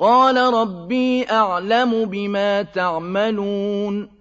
قال ربي أعلم بما تعملون